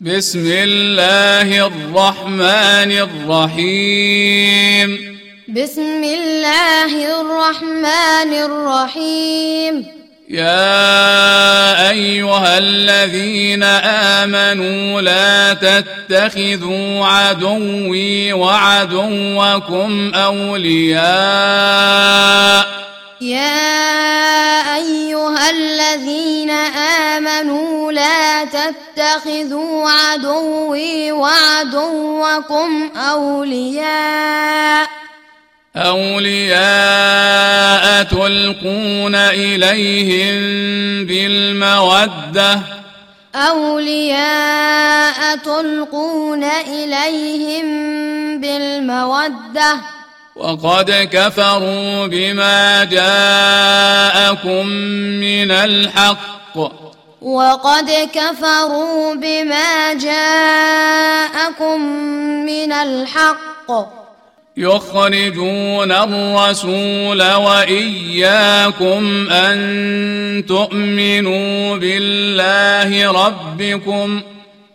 بسم الله الرحمن الرحيم. بسم الله الرحمن الرحيم. يا أيها الذين آمنوا لا تتخذوا عدوي وعدوكم أولياء. يا أيها الذين آمنوا لا تتخذوا عدوي وعدوكم أولياء أولياء تلقون إليهم بالمودة. أولياء تلقون إليهم بالمودة. وقد كفروا بما جاءكم من الحق. وقد كفروا بما جاءكم من الحق. يخرجون الرسول وإياكم أن تؤمنوا بالله ربكم.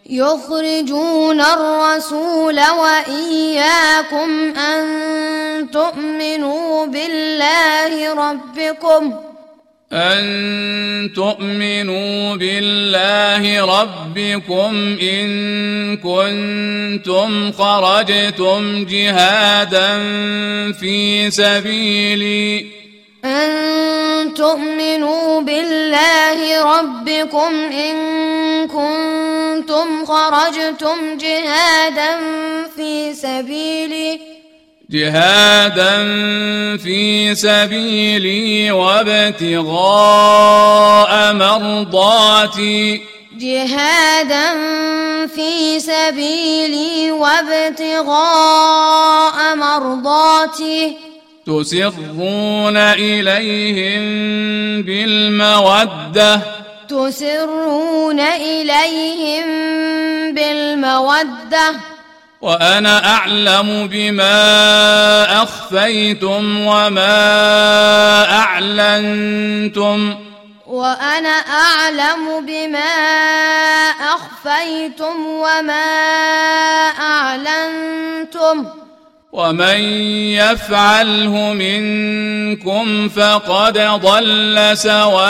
يخرجون الرسول وإياكم أن تؤمنوا بالله ربكم. أن تؤمنوا بالله ربكم إن كنتم خرجتم جهادا في سبيلي. أن تؤمنوا بالله ربكم إن كنتم خرجتم جهادا في سبيلي جهادا في سبيلي وابتغاء مرضاتي. جهادا في سبيلي وابتغاء مرضاتي. تسرون إليهم بالمودة. تسرون إليهم بالمودة. وأنا أعلم بما أخفيتم وما أعلنتم. وأنا أعلم بما أخفيتم وما أعلنتم. ومن يفعله منكم فقد ضل سواء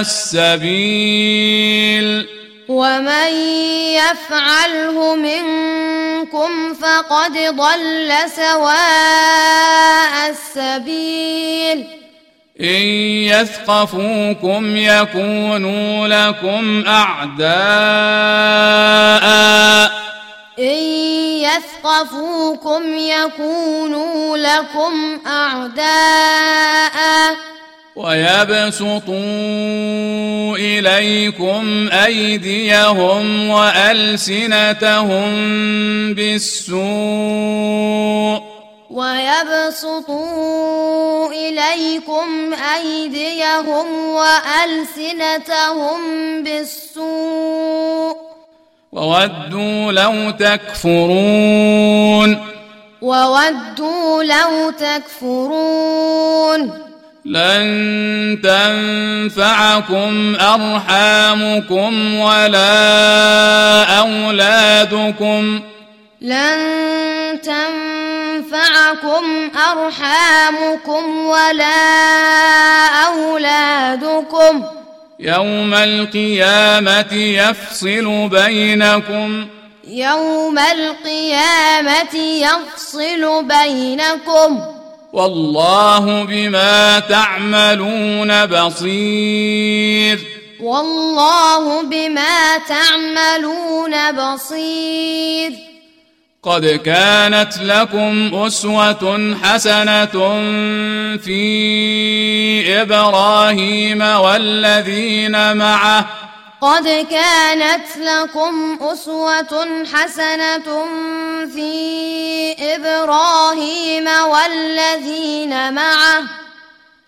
السبيل. ومن يفعله منكم فقد ضل سواء السبيل. إن يثقفوكم يكونوا لكم أعداء. إن يثقفوكم يكونوا لكم أعداء. ويبسطوا إليكم أيديهم وألسنتهم بالسوء. ويبسطوا إليكم أيديهم وألسنتهم بالسوء. وودوا لو تكفرون. وودوا لو تكفرون. لن تنفعكم أرحامكم ولا أولادكم. لن تنفعكم أرحامكم ولا أولادكم. يوم القيامة يفصل بينكم. يوم القيامة يفصل بينكم. والله بما تعملون بصير. والله بما تعملون بصير. قد كانت لكم أسوة حسنة في إبراهيم والذين معه. قد كانت لكم أسوة حسنة في إبراهيم والذين معه.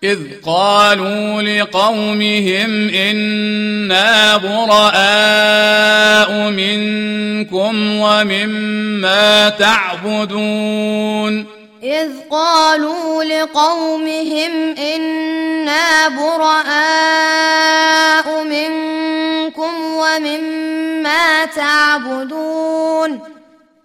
إذ قالوا لقومهم إنا براء منكم ومما تعبدون. إذ قالوا لقومهم إنا براء منكم ومما تعبدون.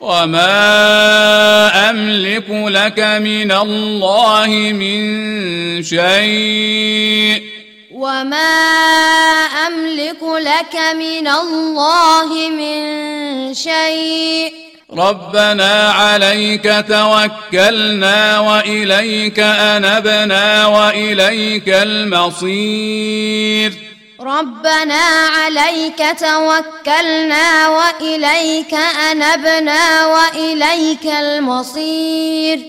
وما أملك لك من الله من شيء وما أملك لك من الله من شيء ربنا عليك توكلنا وإليك أنبنا وإليك المصير ربنا عليك توكلنا وإليك أنبنا وإليك المصير.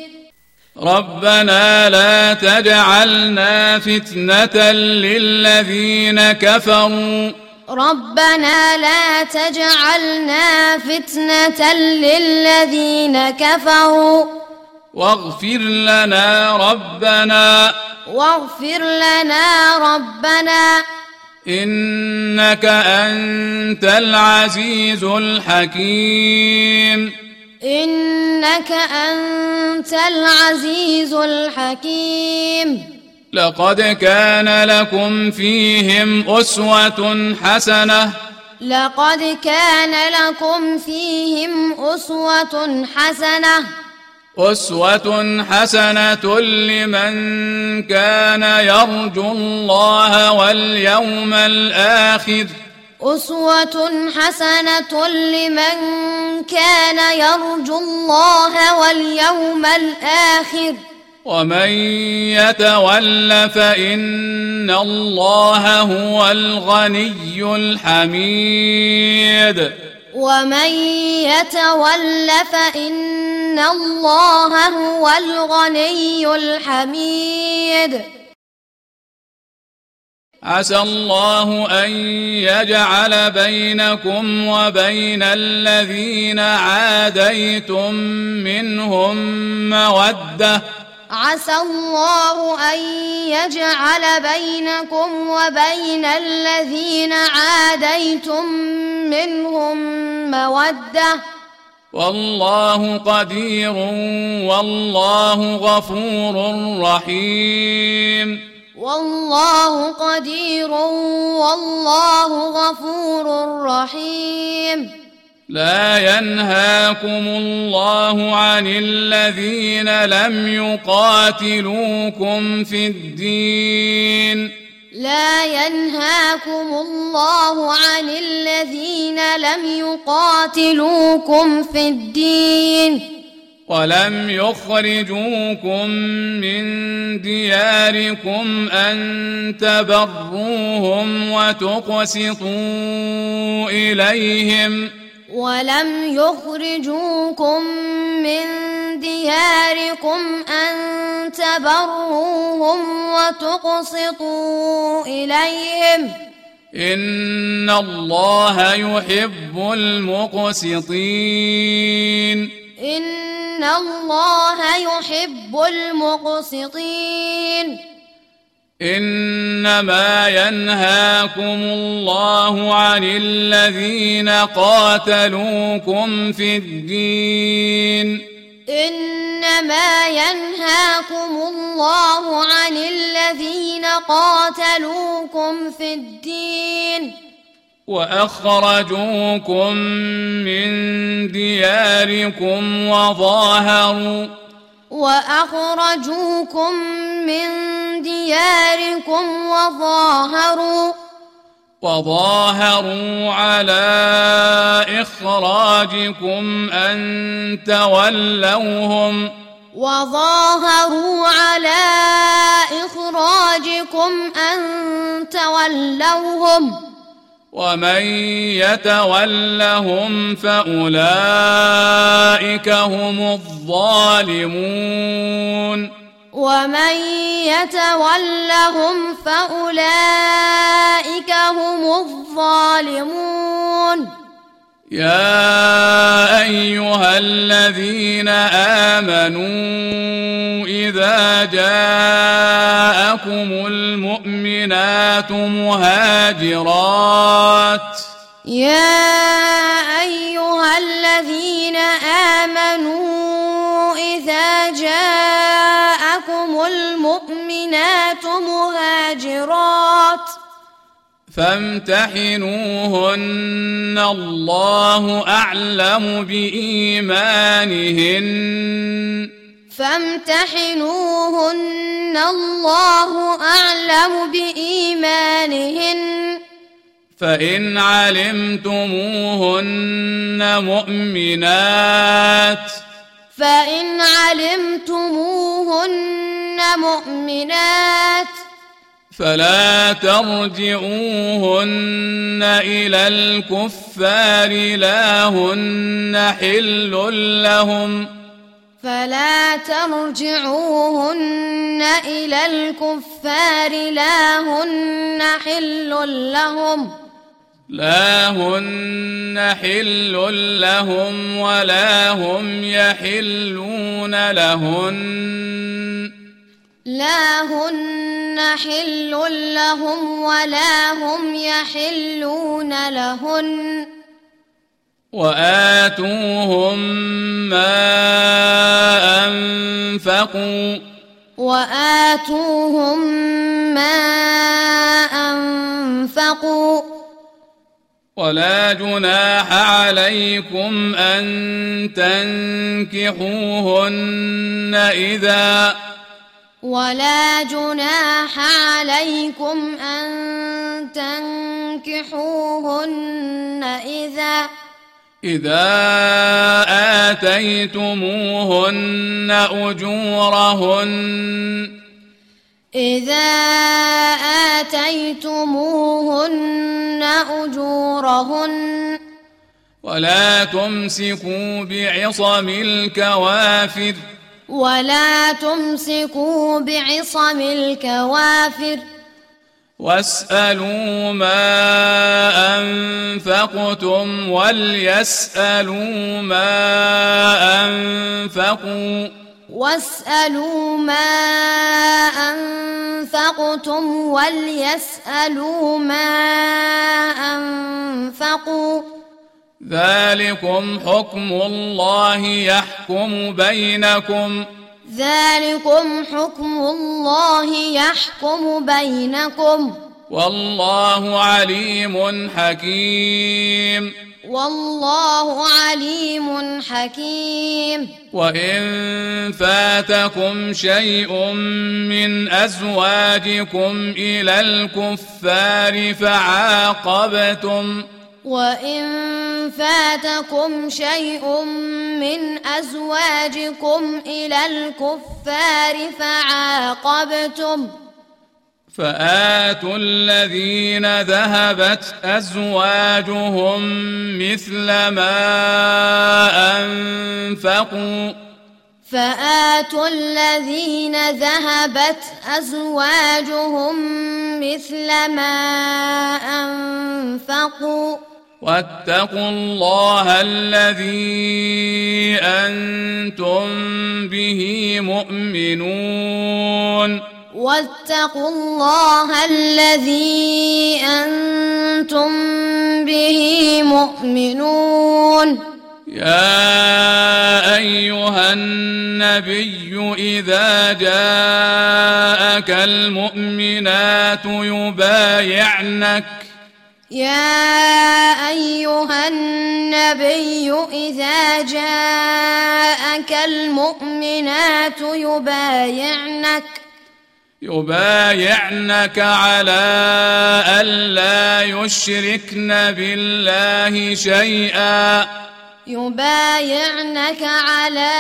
ربنا لا تجعلنا فتنة للذين كفروا. ربنا لا تجعلنا فتنة للذين كفروا. واغفر لنا ربنا. واغفر لنا ربنا. إنك أنت العزيز الحكيم. إنك أنت العزيز الحكيم. لقد كان لكم فيهم أسوة حسنة. لقد كان لكم فيهم أسوة حسنة. أسوة حسنة لمن كان يرجو الله واليوم الآخر. أسوة حسنة لمن كان يرجو الله واليوم الآخر. ومن يتول فإن الله هو الغني الحميد. ومن يتول فإن الله هو الغني الحميد. عسى الله أن يجعل بينكم وبين الذين عاديتم منهم مودة عسى الله أن يجعل بينكم وبين الذين عاديتم منهم مودة. والله قدير والله غفور رحيم. والله قدير والله غفور رحيم. لا ينهاكم الله عن الذين لم يقاتلوكم في الدين. لا ينهاكم الله عن الذين لم يقاتلوكم في الدين. ولم يخرجوكم من دياركم أن تبروهم وتقسطوا إليهم. ولم يخرجوكم من دياركم أن تبروهم وتقسطوا إليهم. إن الله يحب المقسطين. إن الله يحب المقسطين. إنما ينهاكم الله عن الذين قاتلوكم في الدين. إنما ينهاكم الله عن الذين قاتلوكم في الدين. وأخرجوكم من دياركم وظاهروا وأخرجوكم من دياركم وظاهروا وظاهروا على إخراجكم أن تولوهم وظاهروا على إخراجكم أن تولوهم ومن يتولهم فأولئك هم الظالمون. ومن يتولهم فأولئك هم الظالمون. يا أيها الذين آمنوا إذا جاءكم المؤمنات مهاجرات. يا أيها الذين آمنوا إذا جاءكم المؤمنات مهاجرات. فامتحنوهن الله أعلم بإيمانهن. فامتحنوهن الله أعلم بإيمانهن. فإن علمتموهن مؤمنات. فإن علمتموهن مؤمنات. فلا ترجعوهن إلى الكفار لا هن حل لهم. فلا ترجعوهن إلى الكفار لا هن حل لهم. لا هن حل لهم ولا هم يحلون لهن. لا هن حل لهم ولا هم يحلون لهن. وآتوهم ما أنفقوا. وآتوهم ما أنفقوا. ولا جناح عليكم أن تنكحوهن إذا ولا جناح عليكم أن تنكحوهن إذا إذا آتيتموهن أجورهن إذا آتيتموهن أجورهن ولا تمسكوا بعصم الكوافر ولا تمسكوا بعصم الكوافر. واسألوا ما أنفقتم وليسألوا ما أنفقوا. واسألوا ما أنفقتم وليسألوا ما أنفقوا. ذلكم حكم الله يحكم بينكم. ذلكم حكم الله يحكم بينكم. والله عليم حكيم. والله عليم حكيم. وإن فاتكم شيء من أزواجكم إلى الكفار فعاقبتم. وإن فاتكم شيء من أزواجكم إلى الكفار فعاقبتم فآتوا الذين ذهبت أزواجهم مثل ما أنفقوا. فآتوا الذين ذهبت أزواجهم مثل ما أنفقوا. واتقوا الله الذي أنتم به مؤمنون. واتقوا الله الذي أنتم به مؤمنون. يا أيها النبي إذا جاءك المؤمنات يبايعنك يا أيها النبي إذا جاءك المؤمنات يبايعنك يبايعنك على ألا يشركن بالله شيئا. يبايعنك على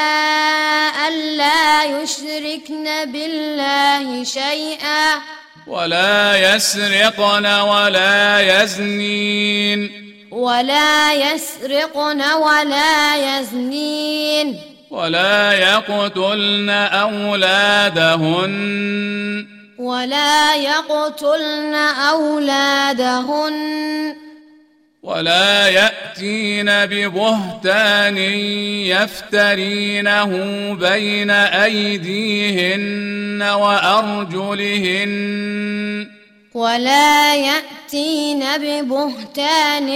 ألا يشركن بالله شيئا. ولا يسرقن ولا يزنين. ولا يسرقن ولا يزنين. ولا يقتلن أولادهن. ولا يقتلن أولادهن. ولا يأتين ببهتان يفترينه بين أيديهن وأرجلهن. ولا يأتين ببهتان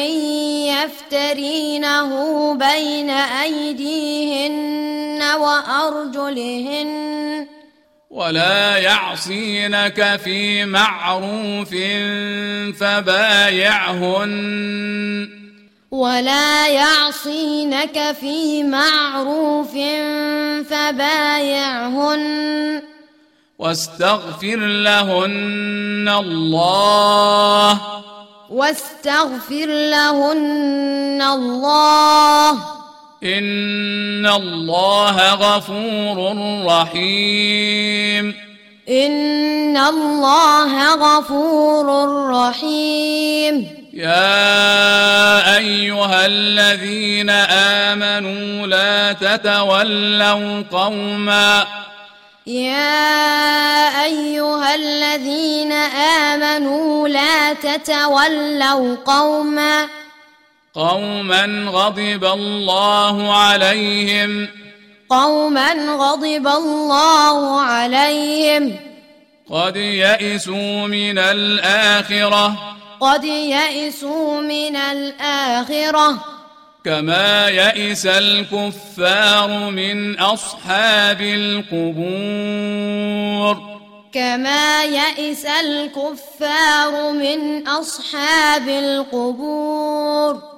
يفترينه بين أيديهن وأرجلهن. ولا يعصينك في معروف فبايعهن. ولا يعصينك في معروف فبايعهن. واستغفر لهن الله. واستغفر لهن الله. ان الله غفور رحيم ان الله غفور رحيم يا ايها الذين امنوا لا تتولوا قوما يا ايها الذين امنوا لا تتولوا قوما قوما غضب الله عليهم قوما غضب الله عليهم قد يئسوا من الاخره قد يئسوا من الاخره كما يئس الكفار من اصحاب القبور كما يئس الكفار من اصحاب القبور